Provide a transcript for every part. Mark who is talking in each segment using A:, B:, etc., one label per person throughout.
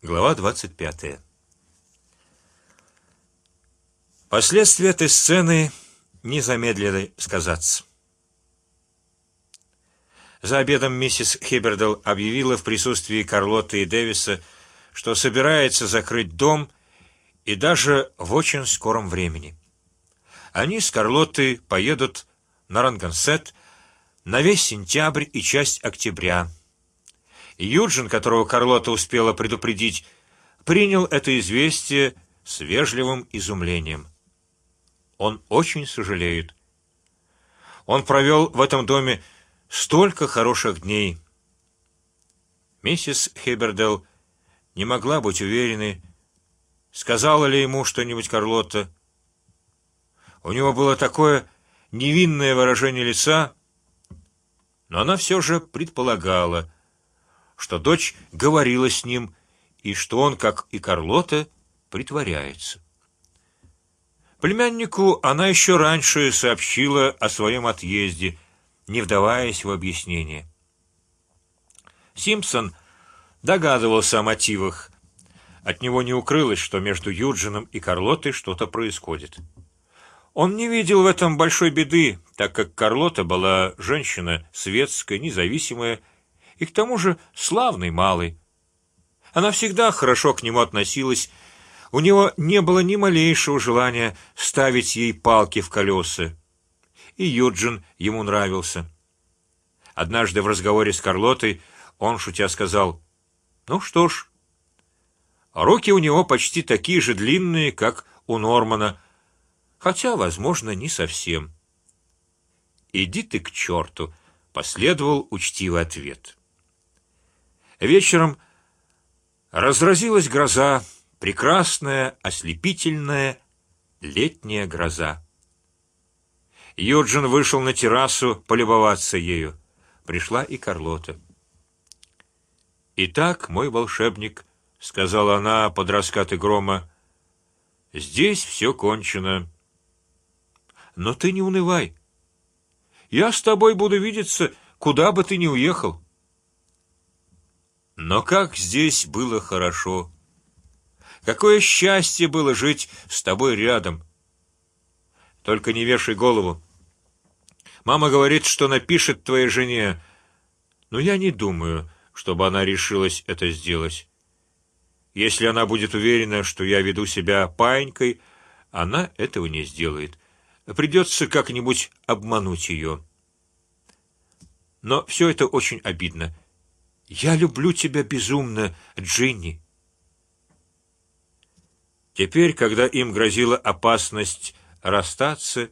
A: Глава двадцать пятая. Последствия этой сцены не замедлили сказаться. За обедом миссис Хибердел объявила в присутствии Карлоты и Дэвиса, что собирается закрыть дом и даже в очень скором времени. Они с Карлотой поедут на Рангансет на весь сентябрь и часть октября. Юджин, которого Карлота успела предупредить, принял это известие с вежливым изумлением. Он очень сожалеет. Он провел в этом доме столько хороших дней. Миссис Хибердел не могла быть уверенной, сказала ли ему что-нибудь Карлотта. У него было такое невинное выражение лица, но она все же предполагала, что дочь говорила с ним и что он, как и Карлота, притворяется. Племяннику она еще раньше сообщила о своем отъезде, не вдаваясь в объяснение. Симпсон догадывался о мотивах. От него не укрылось, что между Юджином и Карлотой что-то происходит. Он не видел в этом большой беды, так как Карлота была женщина светская, независимая и к тому же славный малый. Она всегда хорошо к нему относилась у него не было ни малейшего желания ставить ей палки в колеса. И Юджин ему нравился. Однажды в разговоре с Карлотой он шутя сказал: "Ну что ж, руки у него почти такие же длинные, как у Нормана, хотя, возможно, не совсем". Иди ты к черту! последовал учтивый ответ. Вечером разразилась гроза прекрасная, ослепительная летняя гроза. Юджин вышел на террасу полюбоваться ею. Пришла и Карлота. Итак, мой волшебник, сказала она под раскаты грома, здесь все кончено. Но ты не унывай. Я с тобой буду видеться, куда бы ты ни уехал. Но как здесь было хорошо! Какое счастье было жить с тобой рядом. Только не вешай голову. Мама говорит, что напишет твоей жене, но я не думаю, чтобы она решилась это сделать. Если она будет уверена, что я веду себя паинькой, она этого не сделает. Придется как-нибудь обмануть ее. Но все это очень обидно. Я люблю тебя безумно, Джинни. Теперь, когда им грозила опасность расстаться,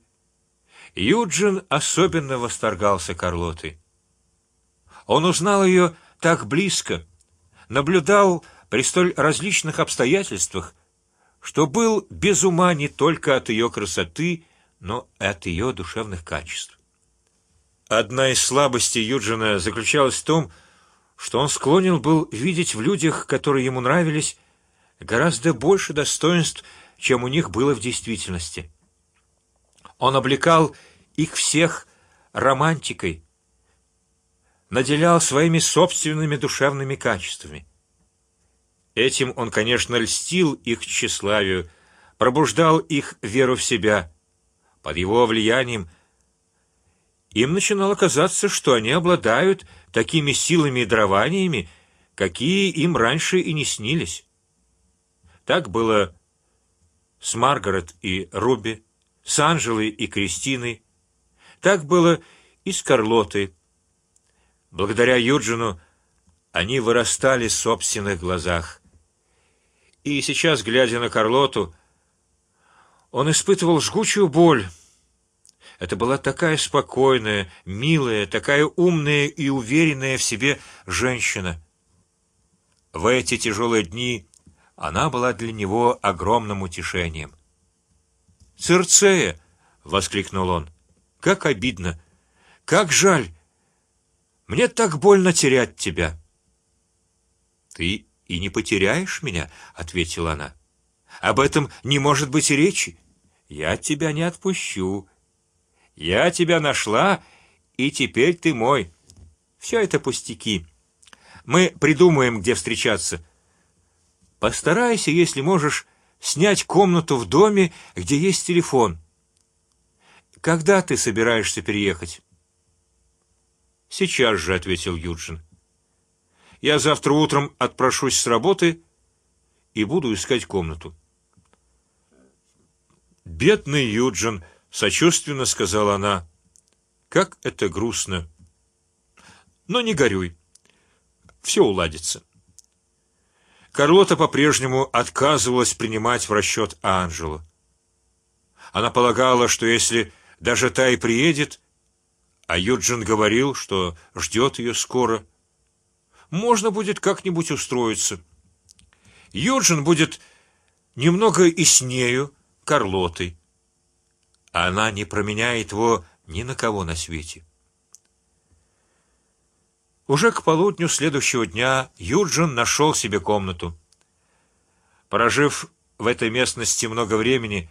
A: Юджин особенно восторгался Карлотой. Он узнал ее так близко, наблюдал при столь различных обстоятельствах, что был без ума не только от ее красоты, но и от ее душевных качеств. Одна из слабостей Юджина заключалась в том, что он склонен был видеть в людях, которые ему нравились, гораздо больше достоинств, чем у них было в действительности. Он облекал их всех романтикой, наделял своими собственными душевными качествами. Этим он, конечно, льстил их тщеславию, пробуждал их веру в себя. Под его влиянием им начинало казаться, что они обладают такими силами и дарованиями, какие им раньше и не снились. Так было с Маргарет и Руби, с Анжелой и Кристиной. Так было и с Карлотой. Благодаря Юджину они вырастали в собственных глазах. И сейчас, глядя на Карлоту, он испытывал жгучую боль. Это была такая спокойная, милая, такая умная и уверенная в себе женщина. В эти тяжелые дни она была для него огромным утешением. Цирцея, воскликнул он, как обидно, как жаль, мне так больно терять тебя. Ты и не потеряешь меня, ответила она. Об этом не может быть речи. Я тебя не отпущу. Я тебя нашла, и теперь ты мой. Все это пустяки. Мы придумаем, где встречаться. Постарайся, если можешь, снять комнату в доме, где есть телефон. Когда ты собираешься переехать? Сейчас же, ответил Юджин. Я завтра утром отпрошусь с работы и буду искать комнату. Бедный Юджин, сочувственно сказала она. Как это грустно. Но не горюй, все уладится. Карлота по-прежнему отказывалась принимать в расчет Анжелу. Она полагала, что если даже та и приедет, а Юджин говорил, что ждет ее скоро, можно будет как-нибудь устроиться. Юджин будет немного и с нею, Карлотой, она не променяет его ни на кого на свете. Уже к полудню следующего дня Юджин нашел себе комнату. Прожив в этой местности много времени,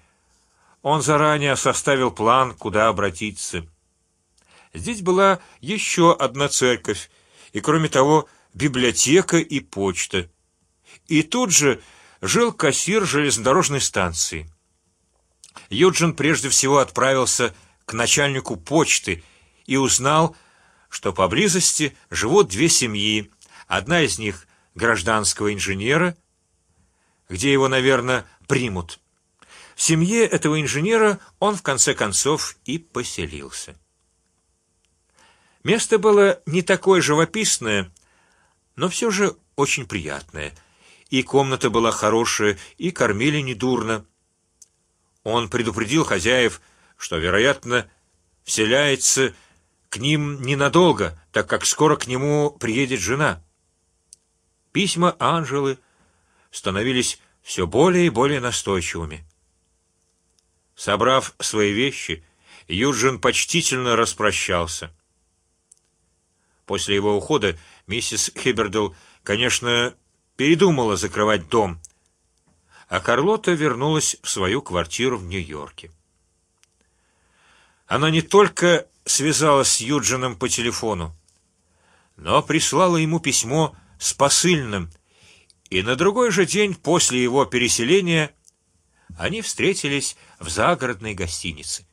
A: он заранее составил план, куда обратиться. Здесь была еще одна церковь, и кроме того библиотека и почта. И тут же жил кассир железнодорожной станции. Юджин прежде всего отправился к начальнику почты и узнал, что поблизости живут две семьи. Одна из них гражданского инженера, где его, наверное, примут. В семье этого инженера он в конце концов и поселился. Место было не такое живописное, но все же очень приятное. И комната была хорошая, и кормили недурно. Он предупредил хозяев, что вероятно вселяется к ним ненадолго, так как скоро к нему приедет жена. Письма Анжелы становились все более и более настойчивыми. Собрав свои вещи, Юджин почтительно распрощался. После его ухода миссис Хибердл, конечно, передумала закрывать дом, а Карлота вернулась в свою квартиру в Нью-Йорке. Она не только связалась с Юджином по телефону, но прислала ему письмо с посыльным, и на другой же день после его переселения они встретились в загородной гостинице.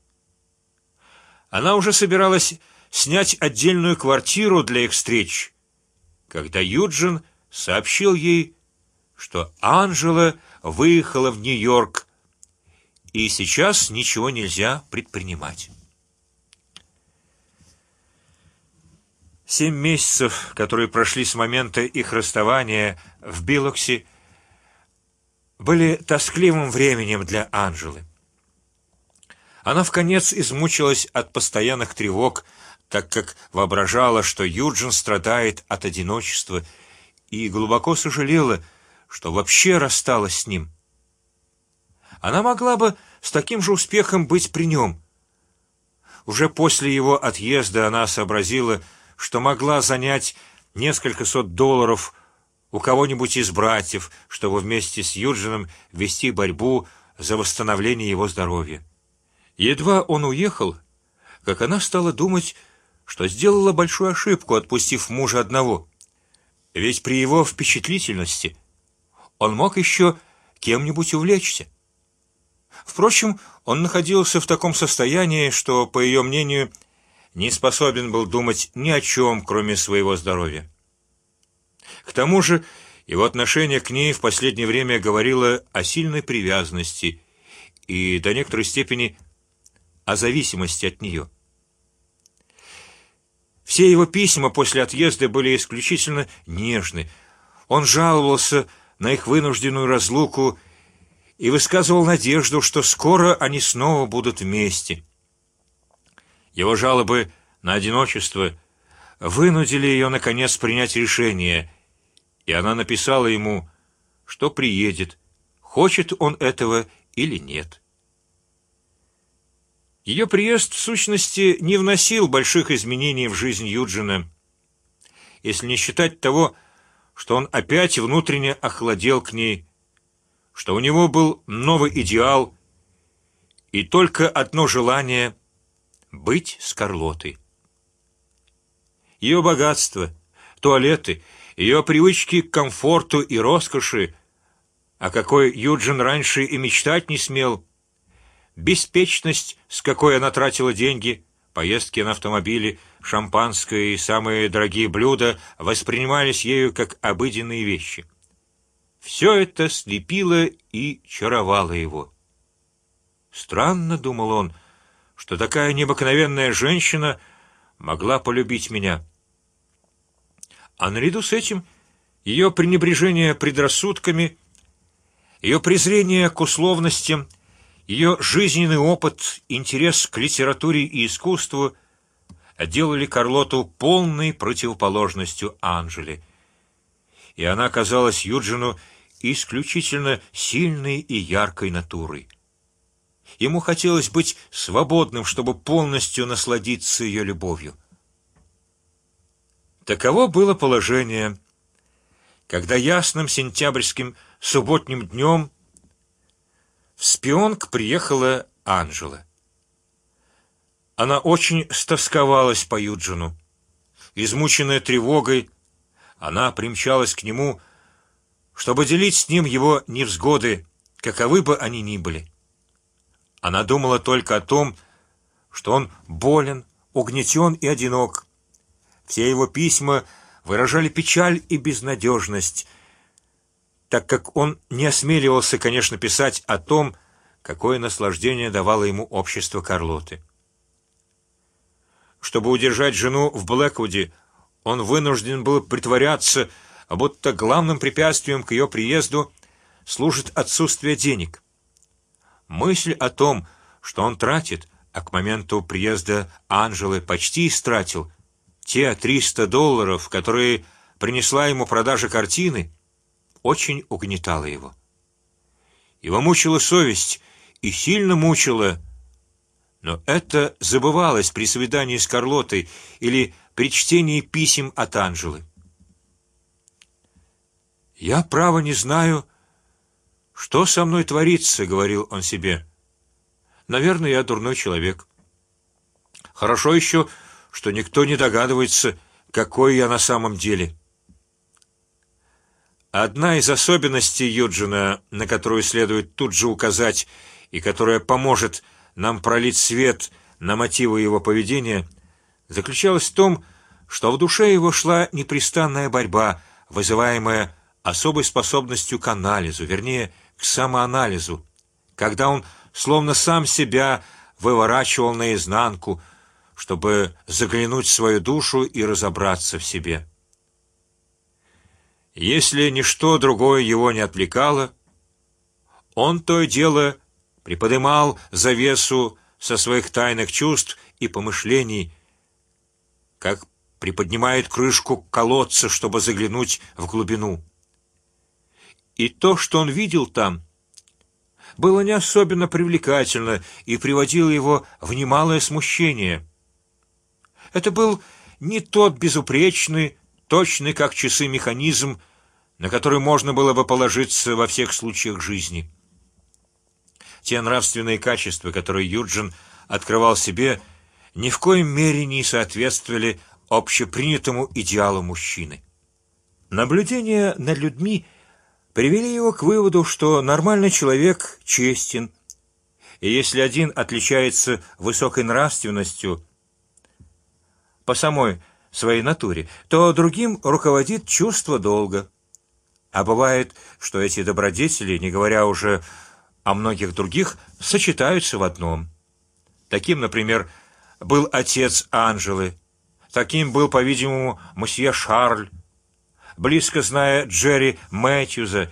A: Она уже собиралась снять отдельную квартиру для их встреч, когда Юджин сообщил ей, что Анжела выехала в Нью-Йорк, и сейчас ничего нельзя предпринимать. Семь месяцев, которые прошли с момента их расставания в Билоксе, были тоскливым временем для Анжелы. Она в конец измучилась от постоянных тревог, так как воображала, что Юджин страдает от одиночества, и глубоко сожалела, что вообще рассталась с ним. Она могла бы с таким же успехом быть при нем. Уже после его отъезда она сообразила, что могла занять несколько сот долларов у кого-нибудь из братьев, чтобы вместе с Юджином вести борьбу за восстановление его здоровья. Едва он уехал, как она стала думать, что сделала большую ошибку, отпустив мужа одного. Ведь при его впечатлительности он мог еще кем-нибудь увлечься. Впрочем, он находился в таком состоянии, что, по ее мнению, не способен был думать ни о чем, кроме своего здоровья. К тому же его отношение к ней в последнее время говорило о сильной привязанности и до некоторой степени о зависимости от нее. Все его письма после отъезда были исключительно нежны. Он жаловался на их вынужденную разлуку и высказывал надежду, что скоро они снова будут вместе. Его жалобы на одиночество вынудили ее наконец принять решение и она написала ему, что приедет, хочет он этого или нет. Ее приезд в сущности не вносил больших изменений в жизнь Юджина, если не считать того, что он опять внутренне охладел к ней, что у него был новый идеал и только одно желание быть с Карлотой. Ее богатство, туалеты ее привычки к комфорту и роскоши о какой Юджин раньше и мечтать не смел, беспечность, с какой она тратила деньги, поездки на автомобиле, шампанское и самые дорогие блюда воспринимались ею как обыденные вещи. Все это слепило и чаровало его. Странно, думал он, что такая необыкновенная женщина могла полюбить меня. А наряду с этим ее пренебрежение предрассудками, ее презрение к условностям, ее жизненный опыт, интерес к литературе и искусству делали Карлоту полной противоположностью Анжели, и она казалась Юджину исключительно сильной и яркой натурой. Ему хотелось быть свободным, чтобы полностью насладиться ее любовью. Таково было положение, когда ясным сентябрьским субботним днем в Спионг приехала Анжела. Она очень стосковалась по Юджину. Измученная тревогой, она примчалась к нему, чтобы делить с ним его невзгоды, каковы бы они ни были. Она думала только о том, что он болен, угнетен и одинок. Все его письма выражали печаль и безнадежность, так как он не осмеливался, конечно, писать о том, какое наслаждение давало ему общество Карлоты. Чтобы удержать жену в Блэквуде, он вынужден был притворяться, будто главным препятствием к ее приезду служит отсутствие денег. Мысль о том, что он тратит, а к моменту приезда Анжелы почти истратил те триста долларов, которые принесла ему продажа картины, очень угнетала его. Его мучила совесть и сильно мучила, но это забывалось при свидании с Карлотой или при чтении писем от Анжелы. Я право не знаю, что со мной творится, говорил он себе. Наверное, я дурной человек. Хорошо еще, что никто не догадывается, какой я на самом деле. Одна из особенностей Юджина, на которую следует тут же указать и которая поможет нам пролить свет на мотивы его поведения, заключалась в том, что в душе его шла непрестанная борьба, вызываемая особой способностью к анализу, вернее, к самоанализу, когда он словно сам себя выворачивал наизнанку, чтобы заглянуть в свою душу и разобраться в себе. Если ничто другое его не отвлекало, он то и дело приподнимал завесу со своих тайных чувств и помышлений, как приподнимает крышку колодца, чтобы заглянуть в глубину. И то, что он видел там, было не особенно привлекательно и приводило его в немалое смущение. Это был не тот безупречный, точный как часы механизм, на который можно было бы положиться во всех случаях жизни. Те нравственные качества, которые Юджин открывал себе, ни в коем мере не соответствовали общепринятому идеалу мужчины. Наблюдения над людьми привели его к выводу, что нормальный человек честен, и если один отличается высокой нравственностью по самой своей натуре, то другим руководит чувство долга. А бывает, что эти добродетели, не говоря уже о многих других, сочетаются в одном. Таким, например, был отец Анжелы, таким был, по-видимому, месье Шарль близко зная Джерри Мэтьюза,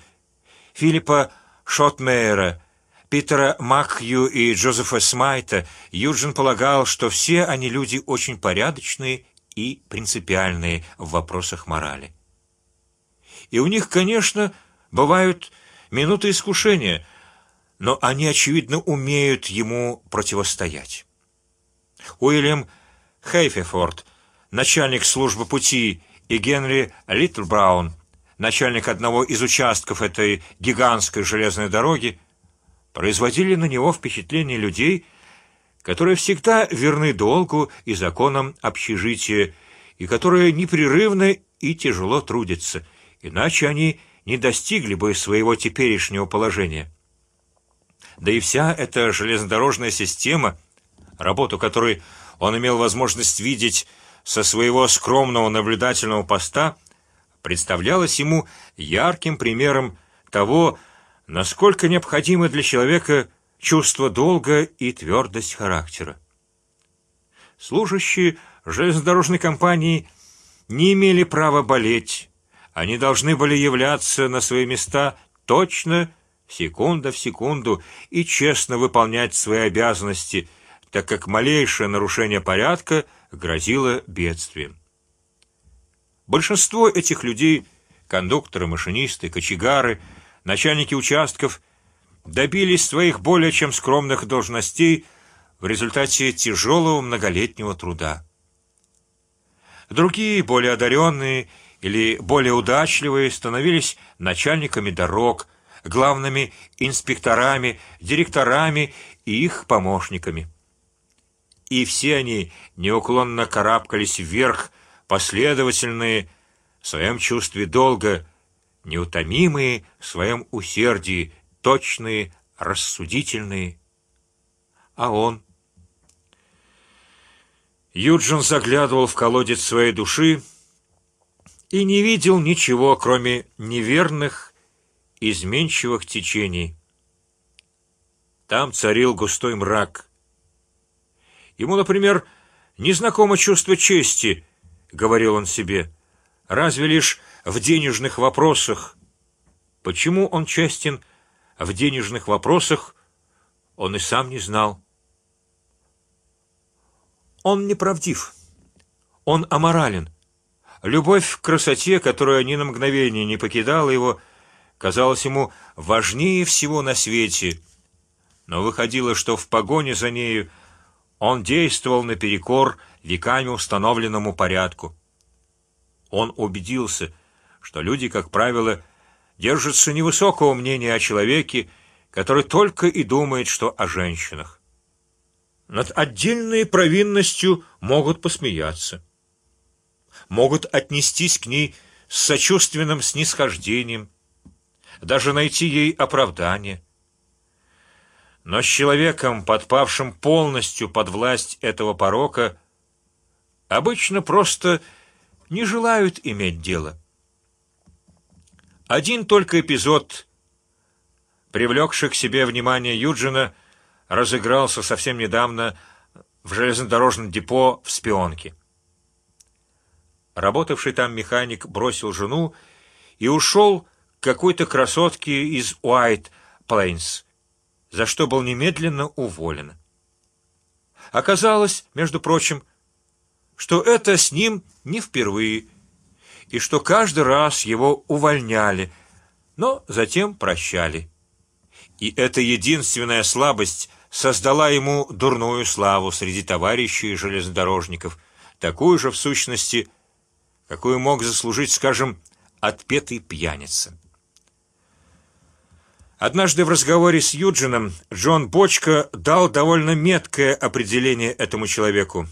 A: Филиппа Шотмейера, Питера Макью и Джозефа Смайта, Юджин полагал, что все они люди очень порядочные и принципиальные в вопросах морали. И у них, конечно, бывают минуты искушения, но они очевидно умеют ему противостоять. Уильям Хейфефорд, начальник службы пути и Генри Литлбраун, начальник одного из участков этой гигантской железной дороги, производили на него впечатление людей, которые всегда верны долгу и законам общежития и которые непрерывно и тяжело трудятся, иначе они не достигли бы своего теперешнего положения. Да и вся эта железнодорожная система, работу которой он имел возможность видеть со своего скромного наблюдательного поста, представлялась ему ярким примером того, насколько необходимо для человека чувство долга и твердость характера. Служащие железнодорожной компании не имели права болеть, они должны были являться на свои места точно секунда в секунду и честно выполнять свои обязанности, так как малейшее нарушение порядка грозило бедствием. Большинство этих людей, кондукторы, машинисты, кочегары, начальники участков, добились своих более чем скромных должностей в результате тяжелого многолетнего труда. Другие, более одаренные или более удачливые, становились начальниками дорог, главными инспекторами, директорами и их помощниками. И все они неуклонно карабкались вверх, последовательные в своем чувстве долга, неутомимые в своем усердии, точные, рассудительные. А он? Юджин заглядывал в колодец своей души и не видел ничего, кроме неверных, изменчивых течений. Там царил густой мрак. Ему, например, незнакомо чувство чести, говорил он себе, разве лишь в денежных вопросах. Почему он честен в денежных вопросах, он и сам не знал. Он неправдив, он аморален. Любовь к красоте, которая ни на мгновение не покидала его, казалась ему важнее всего на свете. Но выходило, что в погоне за нею он действовал наперекор веками установленному порядку. Он убедился, что люди, как правило, держатся невысокого мнения о человеке, который только и думает, что о женщинах. Над отдельной провинностью могут посмеяться могут отнестись к ней с сочувственным снисхождением, даже найти ей оправдание. Но с человеком, подпавшим полностью под власть этого порока, обычно просто не желают иметь дело. Один только эпизод, привлекший к себе внимание Юджина, разыгрался совсем недавно в железнодорожном депо в Спионке. Работавший там механик бросил жену и ушел к какой-то красотке из Уайт Плейнс, за что был немедленно уволен. Оказалось, между прочим, что это с ним не впервые, и что каждый раз его увольняли, но затем прощали. И эта единственная слабость создала ему дурную славу среди товарищей железнодорожников, такую же в сущности какую мог заслужить, скажем, отпетый пьяница. Однажды в разговоре с Юджином Джон Бочка дал довольно меткое определение этому человеку.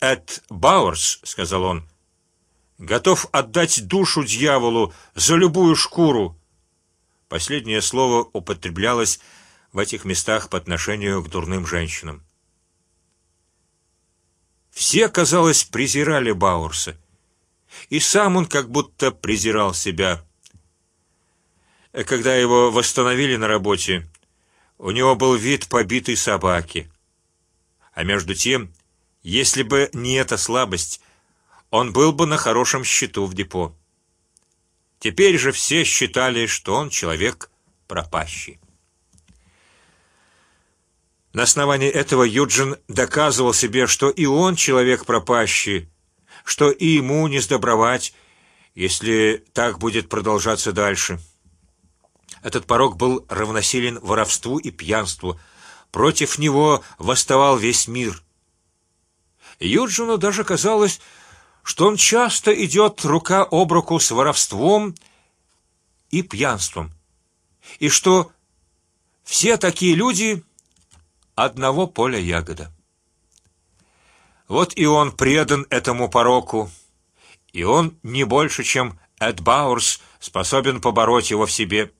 A: Эд Бауэрс, сказал он, готов отдать душу дьяволу за любую шкуру. Последнее слово употреблялось в этих местах по отношению к дурным женщинам. Все, казалось, презирали Баурса, и сам он как будто презирал себя. Когда его восстановили на работе, у него был вид побитой собаки, а между тем, если бы не эта слабость, он был бы на хорошем счету в депо. Теперь же все считали, что он человек пропащий. На основании этого Юджин доказывал себе, что и он человек пропащий, что и ему не сдобровать, если так будет продолжаться дальше. Этот порок был равносилен воровству и пьянству. Против него восставал весь мир. Юджину даже казалось, что он часто идет рука об руку с воровством и пьянством, и что все такие люди одного поля ягода. Вот и он предан этому пороку, и он не больше, чем Эд Бауэрс способен побороть его в себе.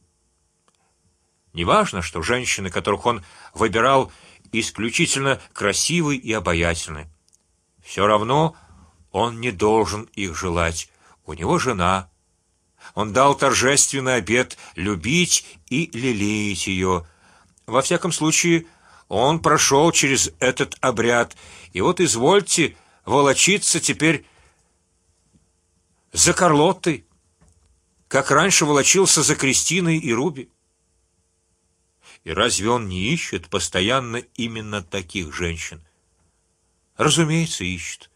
A: Неважно, что женщины, которых он выбирал, исключительно красивы и обаятельны. Все равно он не должен их желать. У него жена. Он дал торжественный обет любить и лелеять ее. Во всяком случае, он прошел через этот обряд, и вот извольте волочиться теперь за Карлоттой, как раньше волочился за Кристиной и Руби. И разве он не ищет постоянно именно таких женщин? Разумеется, ищет.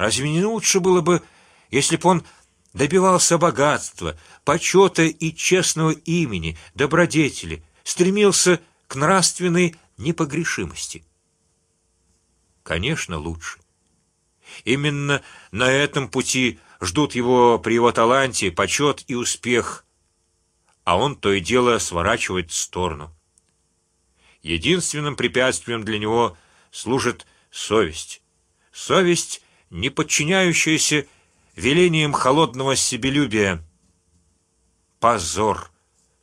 A: Разве не лучше было бы, если бы он добивался богатства, почета и честного имени, добродетели, стремился к нравственной непогрешимости? Конечно, лучше. Именно на этом пути ждут его при его таланте почет и успех, а он то и дело сворачивает в сторону. Единственным препятствием для него служит совесть, совесть, не подчиняющаяся велениям холодного себелюбия. Позор!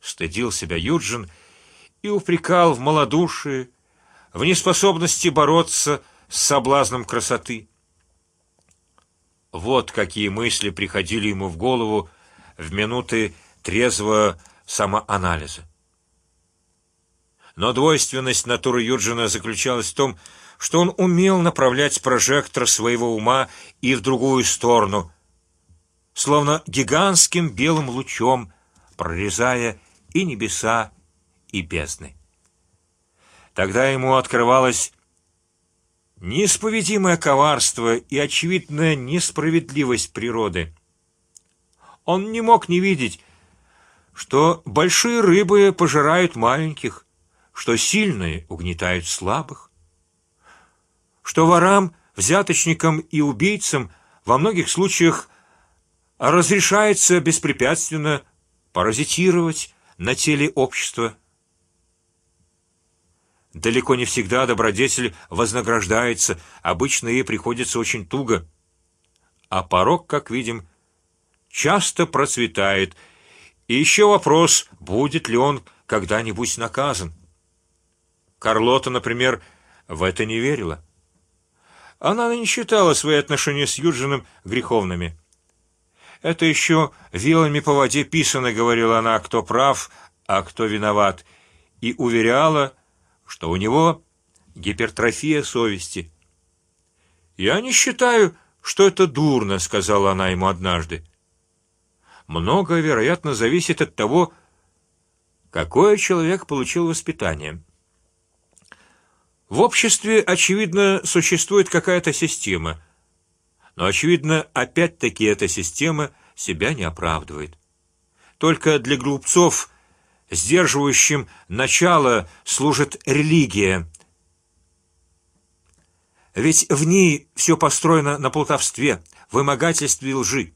A: Стыдил себя Юджин и упрекал в малодушии, в неспособности бороться с соблазном красоты. Вот какие мысли приходили ему в голову в минуты трезвого самоанализа. Но двойственность натуры Юджина заключалась в том, что он умел направлять прожектор своего ума и в другую сторону, словно гигантским белым лучом, прорезая и небеса, и бездны. Тогда ему открывалось неисповедимое коварство и очевидная несправедливость природы. Он не мог не видеть, что большие рыбы пожирают маленьких, что сильные угнетают слабых, что ворам, взяточникам и убийцам во многих случаях разрешается беспрепятственно паразитировать на теле общества. Далеко не всегда добродетель вознаграждается, обычно ей приходится очень туго, а порок, как видим, часто процветает. И еще вопрос, будет ли он когда-нибудь наказан. Карлота, например, в это не верила. Она не считала свои отношения с Юджином греховными. Это еще вилами по воде писано, говорила она, кто прав, а кто виноват, и уверяла, что у него гипертрофия совести. Я не считаю, что это дурно, сказала она ему однажды. Многое, вероятно, зависит от того, какое человек получил воспитание. В обществе очевидно существует какая-то система, но очевидно опять-таки эта система себя не оправдывает. Только для глупцов, сдерживающим начало, служит религия. Ведь в ней все построено на плутовстве, вымогательстве лжи.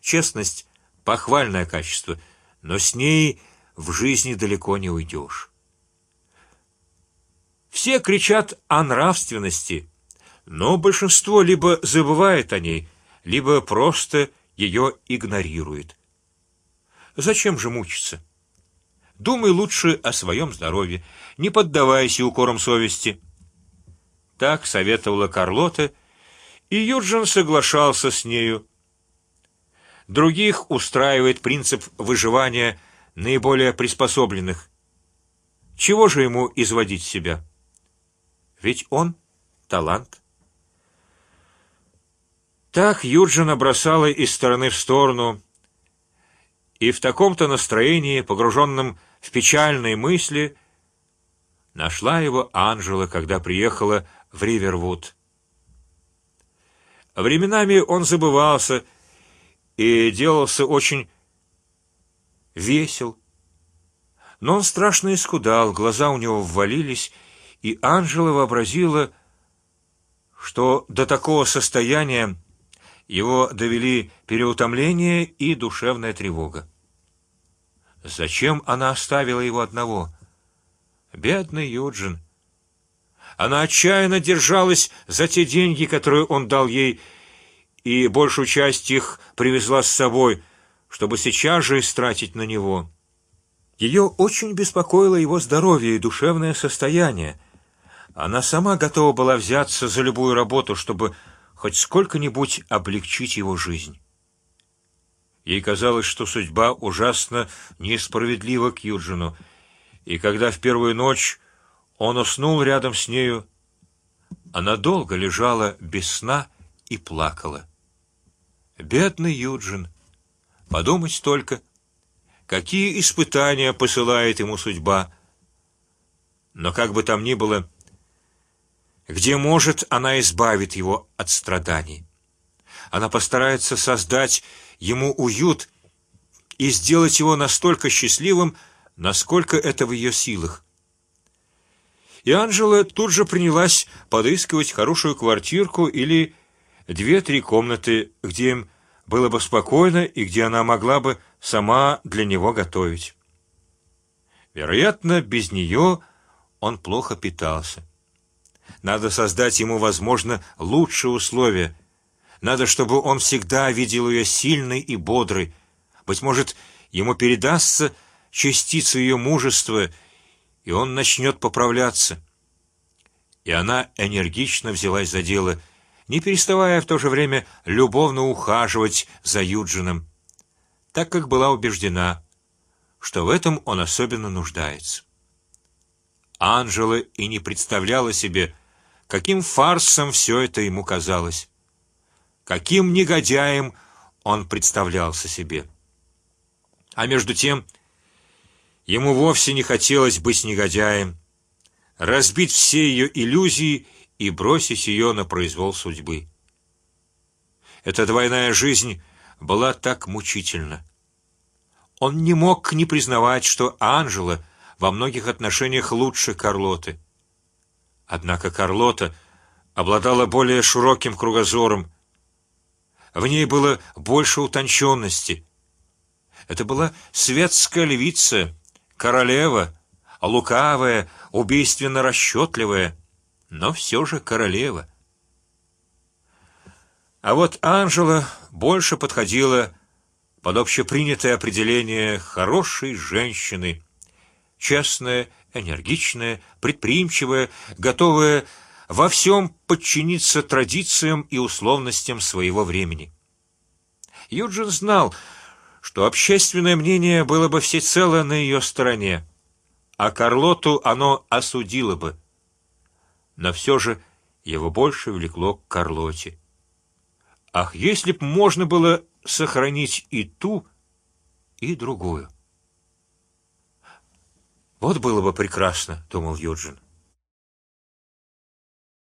A: Честность похвальное качество, но с ней в жизни далеко не уйдешь. Все кричат о нравственности, но большинство либо забывает о ней, либо просто ее игнорирует. Зачем же мучиться? Думай лучше о своем здоровье, не поддавайся укорам совести. Так советовала Карлота, и Юджин соглашался с нею. Других устраивает принцип выживания наиболее приспособленных. Чего же ему изводить себя? Ведь он талант. Так Юджина бросала из стороны в сторону, и в таком-то настроении, погруженном в печальные мысли, нашла его Анжела, когда приехала в Ривервуд. Временами он забывался и делался очень весел, но он страшно исхудал, глаза у него ввалились, и Анжела вообразила, что до такого состояния его довели переутомление и душевная тревога. Зачем она оставила его одного? Бедный Юджин. Она отчаянно держалась за те деньги, которые он дал ей, и большую часть их привезла с собой, чтобы сейчас же истратить на него. Ее очень беспокоило его здоровье и душевное состояние. Она сама готова была взяться за любую работу, чтобы хоть сколько-нибудь облегчить его жизнь. Ей казалось, что судьба ужасно несправедлива к Юджину, и когда в первую ночь он уснул рядом с нею, она долго лежала без сна и плакала. Бедный Юджин, подумать только, какие испытания посылает ему судьба. Но как бы там ни было, где может, она избавит его от страданий. Она постарается создать ему уют и сделать его настолько счастливым, насколько это в ее силах. И Анжела тут же принялась подыскивать хорошую квартирку или две-три комнаты, где им было бы спокойно и где она могла бы сама для него готовить. Вероятно, без нее он плохо питался. Надо создать ему, возможно, лучшие условия. Надо, чтобы он всегда видел ее сильной и бодрой. Быть может, ему передастся частица ее мужества, и он начнет поправляться. И она энергично взялась за дело, не переставая в то же время любовно ухаживать за Юджином, так как была убеждена, что в этом он особенно нуждается. Анжела и не представляла себе, каким фарсом все это ему казалось, каким негодяем он представлялся себе. А между тем ему вовсе не хотелось быть негодяем, разбить все ее иллюзии и бросить ее на произвол судьбы. Эта двойная жизнь была так мучительна. Он не мог не признавать, что Анжела во многих отношениях лучше Карлоты. Однако Карлота обладала более широким кругозором. В ней было больше утонченности. Это была светская львица, королева, лукавая, убийственно расчетливая, но все же королева. А вот Анжела больше подходила под общепринятое определение хорошей женщины, честная, энергичная, предприимчивая, готовая во всем подчиниться традициям и условностям своего времени. Юджин знал, что общественное мнение было бы всецело на ее стороне, а Карлоту оно осудило бы. Но все же его больше влекло к Карлоте. Ах, если б можно было сохранить и ту, и другую. Вот было бы прекрасно, думал Юджин.